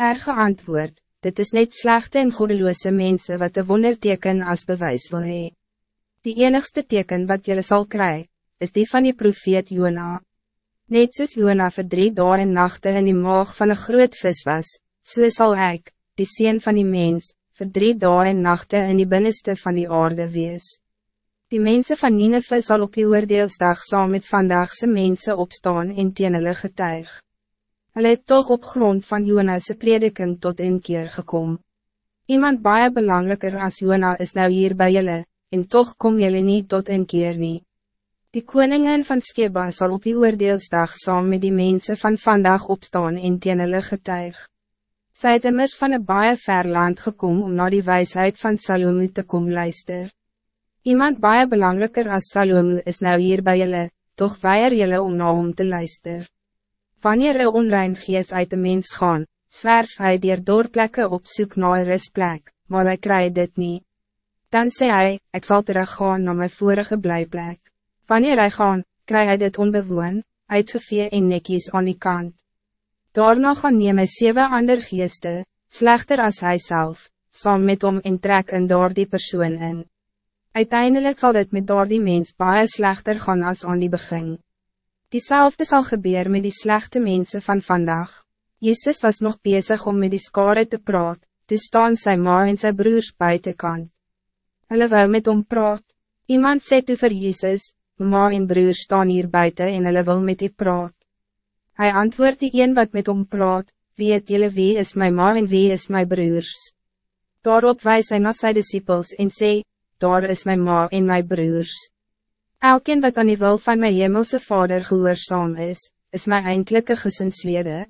Er geantwoord, dit is net slechte en goedeloze mensen wat de wonderteken als bewijs wil hee. Die enigste teken wat jullie zal krijgen, is die van die profeet Jona. Net soos Jona vir drie dagen en nachten in die maag van een groot vis was, so sal ek, die sien van die mens, vir drie dagen en nachten in die binnenste van die aarde wees. Die mensen van Nineveh zal op die oordeelsdag saam met vandagse mensen opstaan en teen hulle getuig. Hulle het toch op grond van Jonas' prediking tot een keer gekomen. Iemand baie belangrijker als Jona is nou hier bij jullie, en toch kom jullie niet tot een keer niet. Die koningin van Skeba zal op die oordeelsdag saam met die mensen van vandaag opstaan en teen hulle getuig. Sy het immers van een baie ver land gekom om naar die wijsheid van Salomo te kom luister. Iemand baie belangrijker als Salomo is nou hier bij jullie, toch weier jullie om na hom te luister. Wanneer een onrein gees uit de mens gaan, zwerf hij dier doorplekken op zoek naar een rustplek, maar hij krijgt dit niet. Dan zei hij, ik zal teruggaan naar mijn vorige blijplek. Wanneer hij gaan, krijg hij dit onbewoon, uitgevee en nekkies aan die kant. Daarna gaan neem hy sewe ander geeste, slechter als hij zelf, saam met om en trek in door die persoon in. Uiteindelijk zal het met door die mens baie slechter gaan als aan die begin. Diezelfde zal gebeuren met die slechte mensen van vandaag. Jezus was nog bezig om met die skare te praat, te staan sy ma en sy broers buitenkant. Hulle wou met hom praat. Iemand sê toe vir Jezus, ma en broer staan hier buiten en hulle wil met die praat. Hij antwoordt die een wat met hom praat, wie het julle wie is my ma en wie is my broers. Daarop wijs hy na sy disciples en sê, daar is my ma en my broers. Elkeen wat aan die wil van my hemelse vader gehoorzaam is, is my eindelijke gesinslede.